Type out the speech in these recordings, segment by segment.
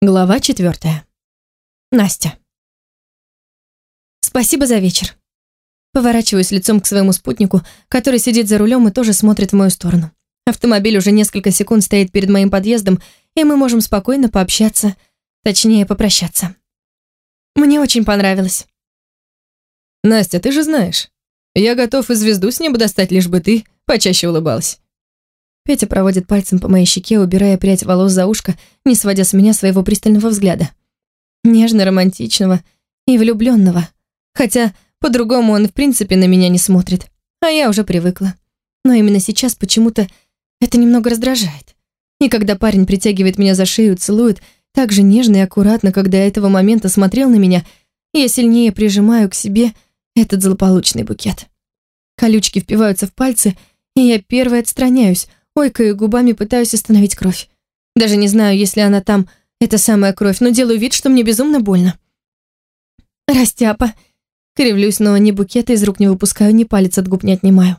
Глава четвертая. Настя. Спасибо за вечер. Поворачиваюсь лицом к своему спутнику, который сидит за рулем и тоже смотрит в мою сторону. Автомобиль уже несколько секунд стоит перед моим подъездом, и мы можем спокойно пообщаться, точнее, попрощаться. Мне очень понравилось. Настя, ты же знаешь, я готов и звезду с неба достать, лишь бы ты почаще улыбалась. Петя проводит пальцем по моей щеке, убирая прядь волос за ушко, не сводя с меня своего пристального взгляда. Нежно-романтичного и влюбленного. Хотя по-другому он в принципе на меня не смотрит, а я уже привыкла. Но именно сейчас почему-то это немного раздражает. И когда парень притягивает меня за шею, целует так же нежно и аккуратно, как до этого момента смотрел на меня, я сильнее прижимаю к себе этот злополучный букет. Колючки впиваются в пальцы, и я первой отстраняюсь, Ойкаю губами, пытаюсь остановить кровь. Даже не знаю, если она там, эта самая кровь, но делаю вид, что мне безумно больно. Растяпа. Кривлюсь, но ни букета из рук не выпускаю, ни палец от губ не отнимаю.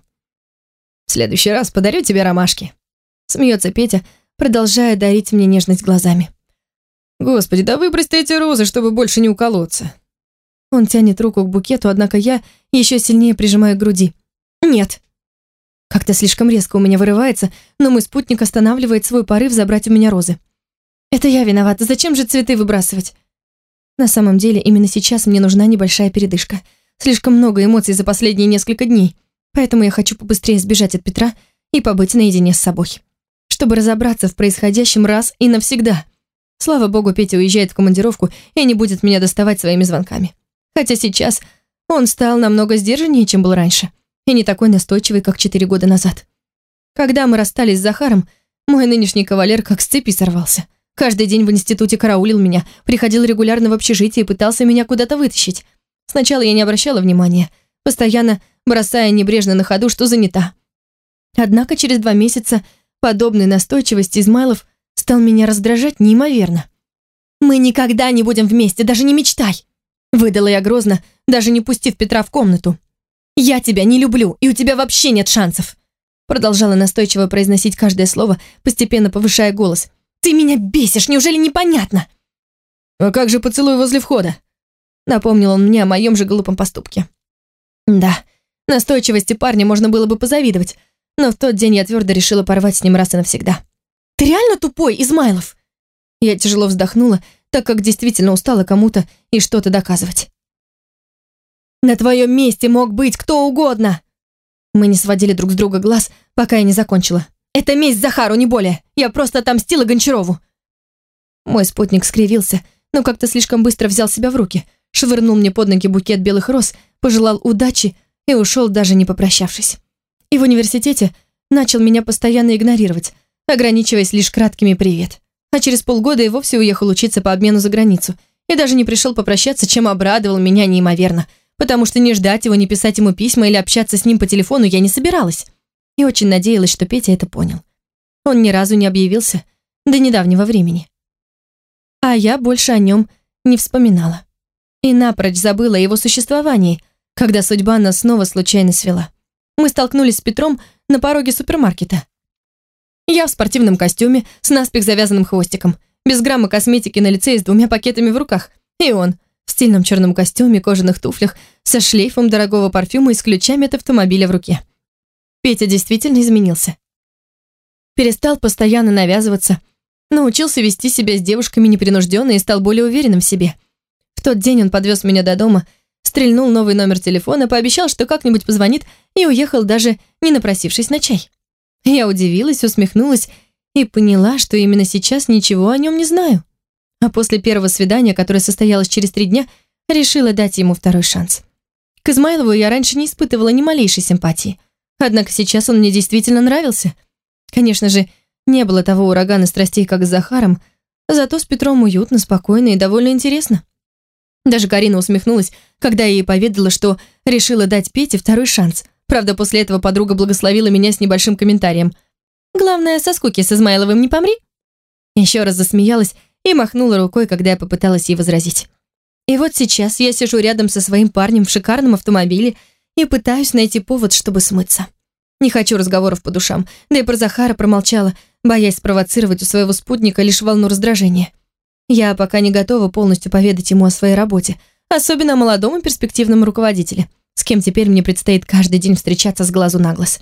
В следующий раз подарю тебе ромашки. Смеется Петя, продолжая дарить мне нежность глазами. Господи, да выбрось эти розы, чтобы больше не уколоться. Он тянет руку к букету, однако я еще сильнее прижимаю к груди. Нет. Как-то слишком резко у меня вырывается, но мой спутник останавливает свой порыв забрать у меня розы. Это я виновата, зачем же цветы выбрасывать? На самом деле, именно сейчас мне нужна небольшая передышка. Слишком много эмоций за последние несколько дней, поэтому я хочу побыстрее сбежать от Петра и побыть наедине с собой. Чтобы разобраться в происходящем раз и навсегда. Слава богу, Петя уезжает в командировку и не будет меня доставать своими звонками. Хотя сейчас он стал намного сдержаннее, чем был раньше и не такой настойчивый, как четыре года назад. Когда мы расстались с Захаром, мой нынешний кавалер как с цепи сорвался. Каждый день в институте караулил меня, приходил регулярно в общежитие и пытался меня куда-то вытащить. Сначала я не обращала внимания, постоянно бросая небрежно на ходу, что занята. Однако через два месяца подобной настойчивости Измайлов стал меня раздражать неимоверно. «Мы никогда не будем вместе, даже не мечтай!» Выдала я грозно, даже не пустив Петра в комнату. «Я тебя не люблю, и у тебя вообще нет шансов!» Продолжала настойчиво произносить каждое слово, постепенно повышая голос. «Ты меня бесишь, неужели непонятно?» «А как же поцелуй возле входа?» Напомнил он мне о моем же глупом поступке. Да, настойчивости парня можно было бы позавидовать, но в тот день я твердо решила порвать с ним раз и навсегда. «Ты реально тупой, Измайлов?» Я тяжело вздохнула, так как действительно устала кому-то и что-то доказывать. На твоем месте мог быть кто угодно!» Мы не сводили друг с друга глаз, пока я не закончила. «Это месть Захару, не более! Я просто отомстила Гончарову!» Мой спутник скривился, но как-то слишком быстро взял себя в руки, швырнул мне под ноги букет белых роз, пожелал удачи и ушел, даже не попрощавшись. И в университете начал меня постоянно игнорировать, ограничиваясь лишь краткими «привет». А через полгода и вовсе уехал учиться по обмену за границу и даже не пришел попрощаться, чем обрадовал меня неимоверно – потому что не ждать его, не писать ему письма или общаться с ним по телефону я не собиралась. И очень надеялась, что Петя это понял. Он ни разу не объявился до недавнего времени. А я больше о нем не вспоминала. И напрочь забыла о его существовании, когда судьба нас снова случайно свела. Мы столкнулись с Петром на пороге супермаркета. Я в спортивном костюме, с наспех завязанным хвостиком, без грамма косметики на лице и с двумя пакетами в руках. И он — в стильном черном костюме, кожаных туфлях, со шлейфом дорогого парфюма и с ключами от автомобиля в руке. Петя действительно изменился. Перестал постоянно навязываться, научился вести себя с девушками непринужденно и стал более уверенным в себе. В тот день он подвез меня до дома, стрельнул новый номер телефона, пообещал, что как-нибудь позвонит, и уехал даже не напросившись на чай. Я удивилась, усмехнулась и поняла, что именно сейчас ничего о нем не знаю а после первого свидания, которое состоялось через три дня, решила дать ему второй шанс. К Измайлову я раньше не испытывала ни малейшей симпатии. Однако сейчас он мне действительно нравился. Конечно же, не было того урагана страстей, как с Захаром, зато с Петром уютно, спокойно и довольно интересно. Даже Карина усмехнулась, когда я ей поведала, что решила дать Пете второй шанс. Правда, после этого подруга благословила меня с небольшим комментарием. «Главное, со скуки с Измайловым не помри». Еще раз засмеялась и махнула рукой, когда я попыталась ей возразить. И вот сейчас я сижу рядом со своим парнем в шикарном автомобиле и пытаюсь найти повод, чтобы смыться. Не хочу разговоров по душам, да и про Захара промолчала, боясь спровоцировать у своего спутника лишь волну раздражения. Я пока не готова полностью поведать ему о своей работе, особенно о молодом и перспективном руководителе, с кем теперь мне предстоит каждый день встречаться с глазу на глаз.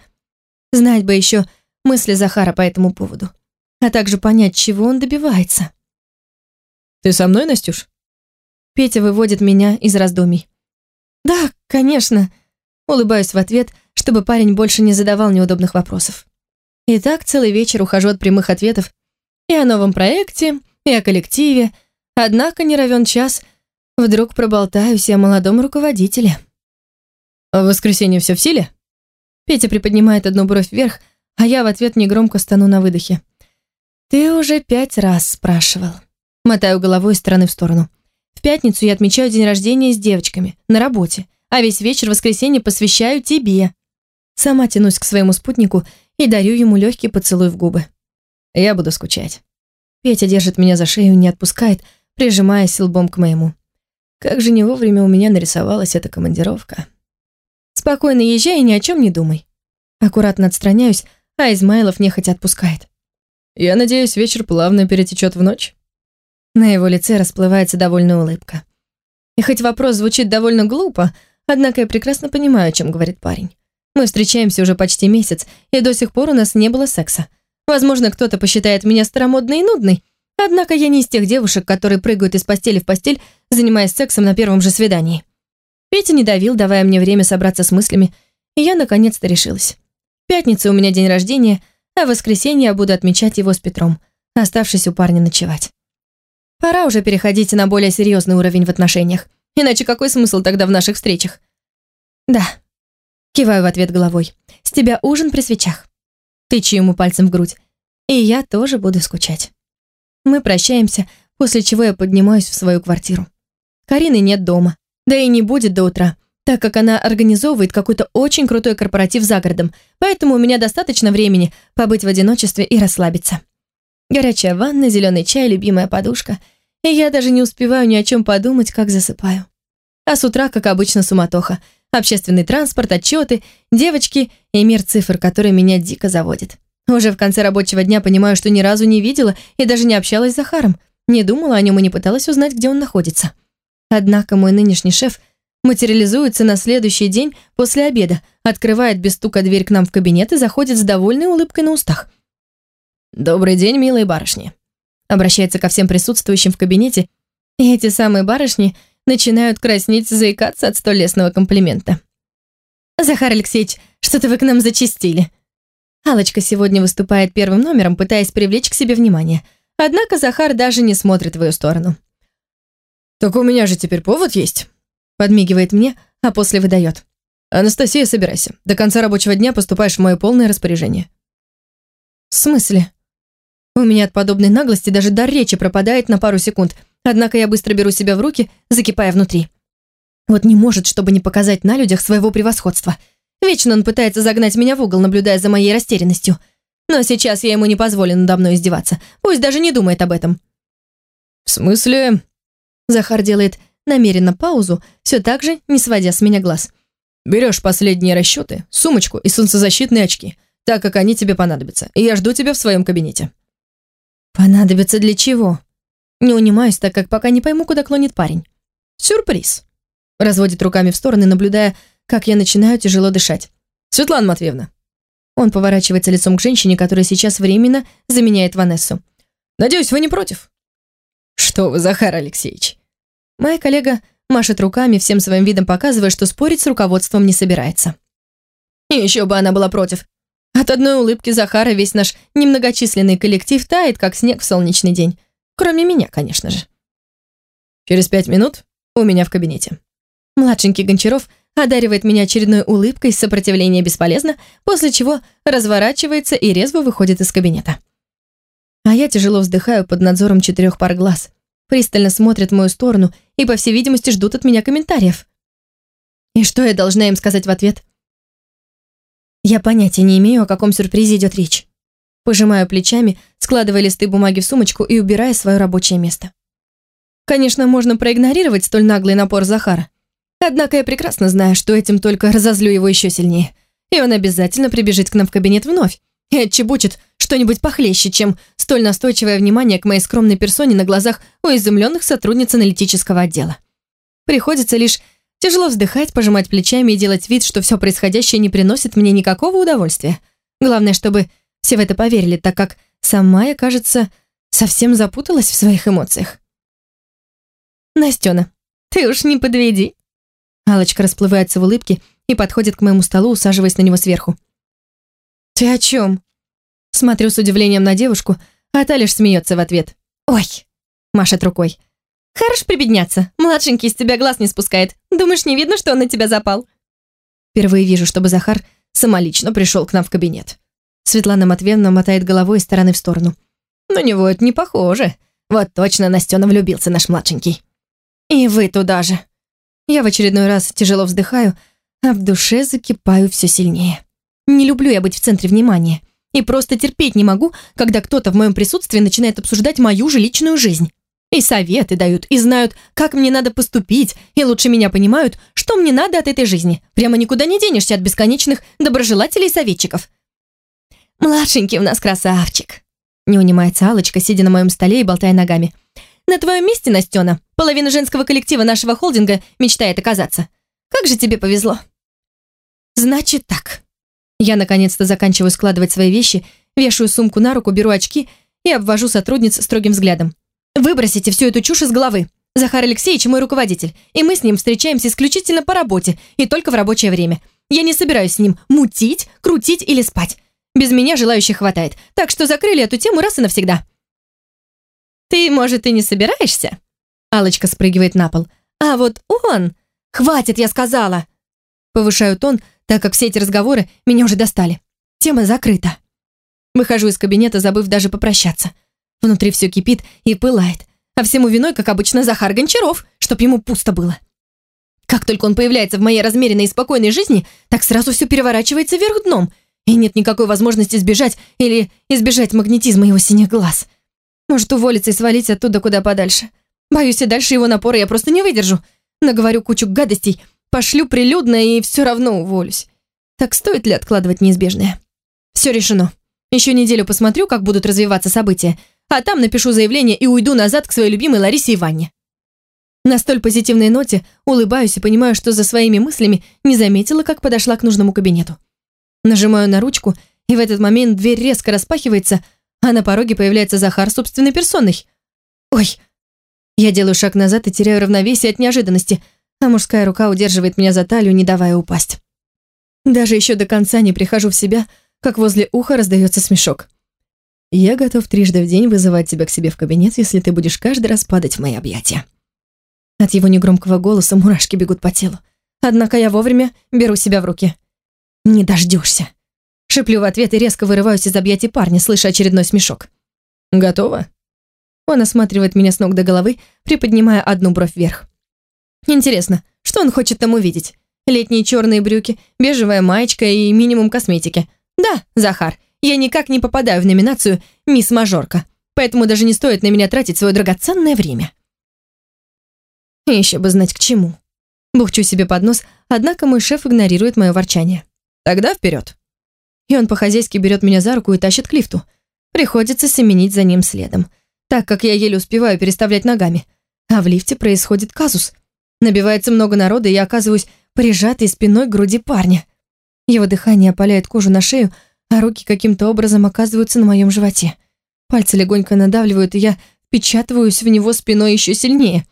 Знать бы еще мысли Захара по этому поводу, а также понять, чего он добивается. «Ты со мной, Настюш?» Петя выводит меня из раздумий. «Да, конечно», — улыбаюсь в ответ, чтобы парень больше не задавал неудобных вопросов. И так целый вечер ухожу от прямых ответов и о новом проекте, и о коллективе, однако не равен час, вдруг проболтаюсь о молодом руководителе. «В воскресенье все в силе?» Петя приподнимает одну бровь вверх, а я в ответ негромко стану на выдохе. «Ты уже пять раз спрашивал». Мотаю головой из стороны в сторону. В пятницу я отмечаю день рождения с девочками, на работе, а весь вечер воскресенье посвящаю тебе. Сама тянусь к своему спутнику и дарю ему легкий поцелуй в губы. Я буду скучать. Петя держит меня за шею и не отпускает, прижимаясь лбом к моему. Как же не вовремя у меня нарисовалась эта командировка. Спокойно езжай и ни о чем не думай. Аккуратно отстраняюсь, а Измайлов нехотя отпускает. Я надеюсь, вечер плавно перетечет в ночь. На его лице расплывается довольная улыбка. И хоть вопрос звучит довольно глупо, однако я прекрасно понимаю, о чем говорит парень. Мы встречаемся уже почти месяц, и до сих пор у нас не было секса. Возможно, кто-то посчитает меня старомодной и нудной, однако я не из тех девушек, которые прыгают из постели в постель, занимаясь сексом на первом же свидании. Петя не давил, давая мне время собраться с мыслями, и я наконец-то решилась. В пятницу у меня день рождения, а в воскресенье я буду отмечать его с Петром, оставшись у парня ночевать. Пора уже переходить на более серьезный уровень в отношениях. Иначе какой смысл тогда в наших встречах? Да. Киваю в ответ головой. С тебя ужин при свечах. Тычу ему пальцем в грудь. И я тоже буду скучать. Мы прощаемся, после чего я поднимаюсь в свою квартиру. Карины нет дома. Да и не будет до утра, так как она организовывает какой-то очень крутой корпоратив за городом, поэтому у меня достаточно времени побыть в одиночестве и расслабиться. Горячая ванна, зеленый чай, любимая подушка. И я даже не успеваю ни о чем подумать, как засыпаю. А с утра, как обычно, суматоха. Общественный транспорт, отчеты, девочки и мир цифр, который меня дико заводит. Уже в конце рабочего дня понимаю, что ни разу не видела и даже не общалась с Захаром. Не думала о нем и не пыталась узнать, где он находится. Однако мой нынешний шеф материализуется на следующий день после обеда, открывает без стука дверь к нам в кабинет и заходит с довольной улыбкой на устах. «Добрый день, милые барышни», обращается ко всем присутствующим в кабинете, и эти самые барышни начинают краснеть, заикаться от столь лестного комплимента. «Захар Алексеевич, что-то вы к нам зачистили». Алочка сегодня выступает первым номером, пытаясь привлечь к себе внимание. Однако Захар даже не смотрит в ее сторону. «Так у меня же теперь повод есть», подмигивает мне, а после выдает. «Анастасия, собирайся. До конца рабочего дня поступаешь в мое полное распоряжение». «В смысле?» У меня от подобной наглости даже дар речи пропадает на пару секунд, однако я быстро беру себя в руки, закипая внутри. Вот не может, чтобы не показать на людях своего превосходства. Вечно он пытается загнать меня в угол, наблюдая за моей растерянностью. Но сейчас я ему не позволю надо мной издеваться. Пусть даже не думает об этом. «В смысле?» Захар делает намеренно паузу, все так же не сводя с меня глаз. «Берешь последние расчеты, сумочку и солнцезащитные очки, так как они тебе понадобятся, и я жду тебя в своем кабинете». Понадобится для чего? Не унимаюсь, так как пока не пойму, куда клонит парень. Сюрприз. Разводит руками в стороны, наблюдая, как я начинаю тяжело дышать. Светлана Матвеевна. Он поворачивается лицом к женщине, которая сейчас временно заменяет Ванессу. Надеюсь, вы не против? Что вы, Захар Алексеевич? Моя коллега машет руками, всем своим видом показывая, что спорить с руководством не собирается. Еще бы она была против. От одной улыбки Захара весь наш немногочисленный коллектив тает, как снег в солнечный день. Кроме меня, конечно же. Через пять минут у меня в кабинете. Младшенький Гончаров одаривает меня очередной улыбкой, сопротивление бесполезно, после чего разворачивается и резво выходит из кабинета. А я тяжело вздыхаю под надзором четырех пар глаз. Пристально смотрят в мою сторону и, по всей видимости, ждут от меня комментариев. И что я должна им сказать в ответ? Я понятия не имею, о каком сюрпризе идет речь. Пожимаю плечами, складывая листы бумаги в сумочку и убирая свое рабочее место. Конечно, можно проигнорировать столь наглый напор Захара. Однако я прекрасно знаю, что этим только разозлю его еще сильнее. И он обязательно прибежит к нам в кабинет вновь, и отчебучит что-нибудь похлеще, чем столь настойчивое внимание к моей скромной персоне на глазах у изумленных сотрудниц аналитического отдела. Приходится лишь тяжело вздыхать, пожимать плечами и делать вид, что все происходящее не приносит мне никакого удовольствия. Главное, чтобы все в это поверили, так как сама я, кажется, совсем запуталась в своих эмоциях. «Настена, ты уж не подведи». Алочка расплывается в улыбке и подходит к моему столу, усаживаясь на него сверху. «Ты о чем?» Смотрю с удивлением на девушку, а та лишь смеется в ответ. «Ой!» – машет рукой. «Хорош прибедняться. Младшенький из тебя глаз не спускает. Думаешь, не видно, что он на тебя запал?» Впервые вижу, чтобы Захар самолично пришел к нам в кабинет. Светлана Матвеевна мотает головой из стороны в сторону. На него это не похоже. Вот точно Настена влюбился наш младшенький. И вы туда же. Я в очередной раз тяжело вздыхаю, а в душе закипаю все сильнее. Не люблю я быть в центре внимания. И просто терпеть не могу, когда кто-то в моем присутствии начинает обсуждать мою же личную жизнь. И советы дают, и знают, как мне надо поступить, и лучше меня понимают, что мне надо от этой жизни. Прямо никуда не денешься от бесконечных доброжелателей и советчиков. «Младшенький у нас красавчик», — не унимается Алочка, сидя на моем столе и болтая ногами. «На твоем месте, Настена, половина женского коллектива нашего холдинга мечтает оказаться. Как же тебе повезло». «Значит так». Я наконец-то заканчиваю складывать свои вещи, вешаю сумку на руку, беру очки и обвожу сотрудниц строгим взглядом. Выбросите всю эту чушь из головы. Захар Алексеевич мой руководитель, и мы с ним встречаемся исключительно по работе и только в рабочее время. Я не собираюсь с ним мутить, крутить или спать. Без меня желающих хватает, так что закрыли эту тему раз и навсегда. Ты, может, и не собираешься? Алочка спрыгивает на пол. А вот он... Хватит, я сказала! Повышаю тон, так как все эти разговоры меня уже достали. Тема закрыта. Выхожу из кабинета, забыв даже попрощаться. Внутри все кипит и пылает. А всему виной, как обычно, Захар Гончаров, чтоб ему пусто было. Как только он появляется в моей размеренной и спокойной жизни, так сразу все переворачивается вверх дном, и нет никакой возможности сбежать или избежать магнетизма его синих глаз. Может, уволиться и свалить оттуда куда подальше. Боюсь, и дальше его напора я просто не выдержу. Наговорю кучу гадостей, пошлю прилюдно и все равно уволюсь. Так стоит ли откладывать неизбежное? Все решено. Еще неделю посмотрю, как будут развиваться события, а там напишу заявление и уйду назад к своей любимой Ларисе Иванне. На столь позитивной ноте улыбаюсь и понимаю, что за своими мыслями не заметила, как подошла к нужному кабинету. Нажимаю на ручку, и в этот момент дверь резко распахивается, а на пороге появляется Захар собственной персоной. Ой! Я делаю шаг назад и теряю равновесие от неожиданности, а мужская рука удерживает меня за талию, не давая упасть. Даже еще до конца не прихожу в себя, как возле уха раздается смешок. Я готов трижды в день вызывать тебя к себе в кабинет, если ты будешь каждый раз падать в мои объятия. От его негромкого голоса мурашки бегут по телу. Однако я вовремя беру себя в руки. Не дождешься. Шиплю в ответ и резко вырываюсь из объятий парня, слыша очередной смешок. Готово? Он осматривает меня с ног до головы, приподнимая одну бровь вверх. Интересно, что он хочет там увидеть? Летние черные брюки, бежевая маечка и минимум косметики. Да, Захар, я никак не попадаю в номинацию «Мисс Мажорка», поэтому даже не стоит на меня тратить свое драгоценное время. Еще бы знать к чему. Бухчу себе под нос, однако мой шеф игнорирует мое ворчание. Тогда вперед. И он по-хозяйски берет меня за руку и тащит к лифту. Приходится семенить за ним следом, так как я еле успеваю переставлять ногами. А в лифте происходит казус. Набивается много народа, и я оказываюсь прижатой спиной к груди парня. Его дыхание опаляет кожу на шею, а руки каким-то образом оказываются на моем животе. Пальцы легонько надавливают, и я впечатываюсь в него спиной еще сильнее.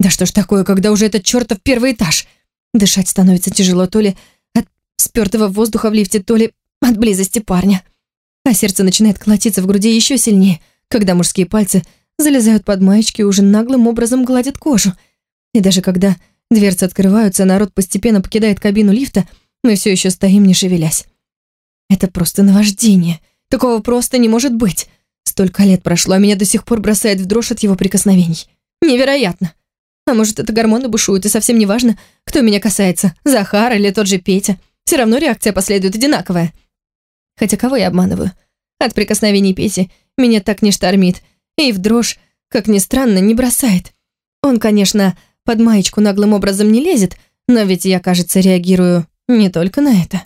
Да что ж такое, когда уже этот чертов первый этаж? Дышать становится тяжело то ли от спертого воздуха в лифте, то ли от близости парня. А сердце начинает колотиться в груди еще сильнее, когда мужские пальцы залезают под маечки и уже наглым образом гладят кожу. И даже когда дверцы открываются, народ постепенно покидает кабину лифта, мы все еще стоим, не шевелясь. Это просто наваждение. Такого просто не может быть. Столько лет прошло, а меня до сих пор бросает в дрожь от его прикосновений. Невероятно. А может, это гормоны бушуют, и совсем не важно, кто меня касается, Захар или тот же Петя. Все равно реакция последует одинаковая. Хотя кого я обманываю? От прикосновений Пети меня так не штормит, и в дрожь, как ни странно, не бросает. Он, конечно, под маечку наглым образом не лезет, но ведь я, кажется, реагирую не только на это.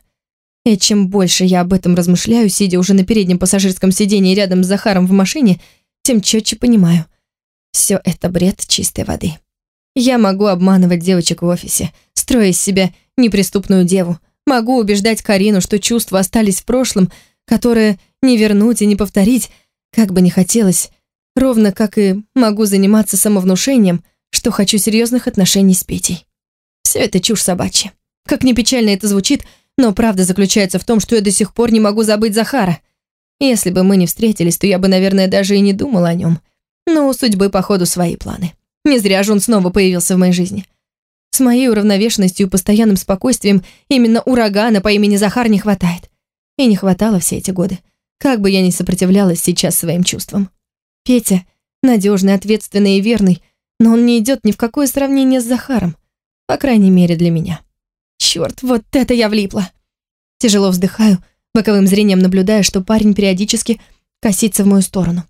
И чем больше я об этом размышляю, сидя уже на переднем пассажирском сиденье рядом с Захаром в машине, тем четче понимаю. Все это бред чистой воды. Я могу обманывать девочек в офисе, строя из себя неприступную деву. Могу убеждать Карину, что чувства остались в прошлом, которые не вернуть и не повторить, как бы ни хотелось, ровно как и могу заниматься самовнушением, что хочу серьезных отношений с Петей. Все это чушь собачья. Как ни печально это звучит, но правда заключается в том, что я до сих пор не могу забыть Захара. Если бы мы не встретились, то я бы, наверное, даже и не думала о нем. Но у судьбы, походу, свои планы. Не зря же он снова появился в моей жизни. С моей уравновешенностью и постоянным спокойствием именно урагана по имени Захар не хватает. И не хватало все эти годы. Как бы я ни сопротивлялась сейчас своим чувствам. Петя надежный, ответственный и верный, но он не идет ни в какое сравнение с Захаром. По крайней мере, для меня. Черт, вот это я влипла. Тяжело вздыхаю, боковым зрением наблюдая, что парень периодически косится в мою сторону.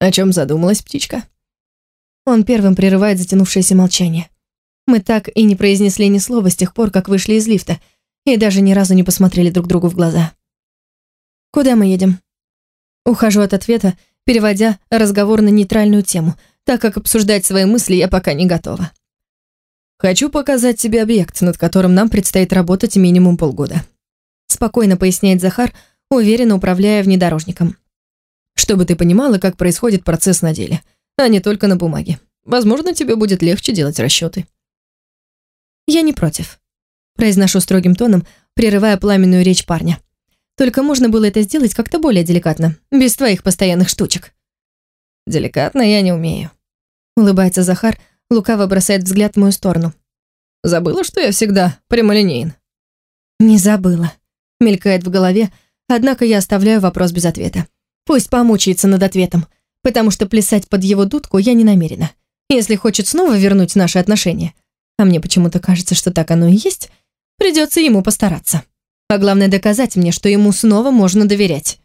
О чем задумалась птичка? Он первым прерывает затянувшееся молчание. Мы так и не произнесли ни слова с тех пор, как вышли из лифта, и даже ни разу не посмотрели друг другу в глаза. «Куда мы едем?» Ухожу от ответа, переводя разговор на нейтральную тему, так как обсуждать свои мысли я пока не готова. «Хочу показать тебе объект, над которым нам предстоит работать минимум полгода», спокойно поясняет Захар, уверенно управляя внедорожником. «Чтобы ты понимала, как происходит процесс на деле, а не только на бумаге. Возможно, тебе будет легче делать расчеты». «Я не против», произношу строгим тоном, прерывая пламенную речь парня. Только можно было это сделать как-то более деликатно, без твоих постоянных штучек. Деликатно я не умею. Улыбается Захар, лукаво бросает взгляд в мою сторону. Забыла, что я всегда прямолинеен? Не забыла. Мелькает в голове, однако я оставляю вопрос без ответа. Пусть помучается над ответом, потому что плясать под его дудку я не намерена. Если хочет снова вернуть наши отношения, а мне почему-то кажется, что так оно и есть, придется ему постараться. А главное доказать мне, что ему снова можно доверять.